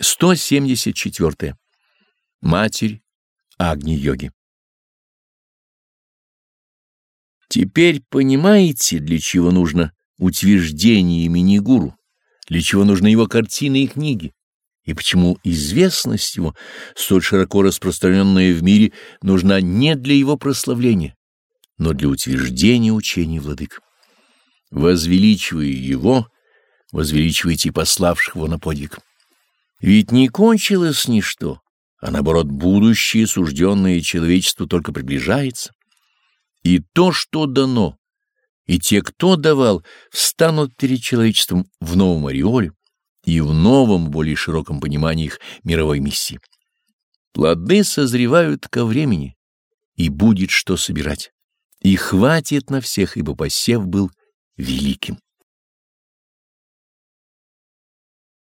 174. Матерь Агни-йоги Теперь понимаете, для чего нужно утверждение имени гуру, для чего нужны его картины и книги, и почему известность его, столь широко распространенная в мире, нужна не для его прославления, но для утверждения учений владык. Возвеличивая его, возвеличивайте пославших его на подвиг. Ведь не кончилось ничто, а наоборот будущее, сужденное человечеству, только приближается. И то, что дано, и те, кто давал, встанут перед человечеством в новом ореоле и в новом, более широком понимании их мировой миссии. Плоды созревают ко времени, и будет что собирать. И хватит на всех, ибо посев был великим.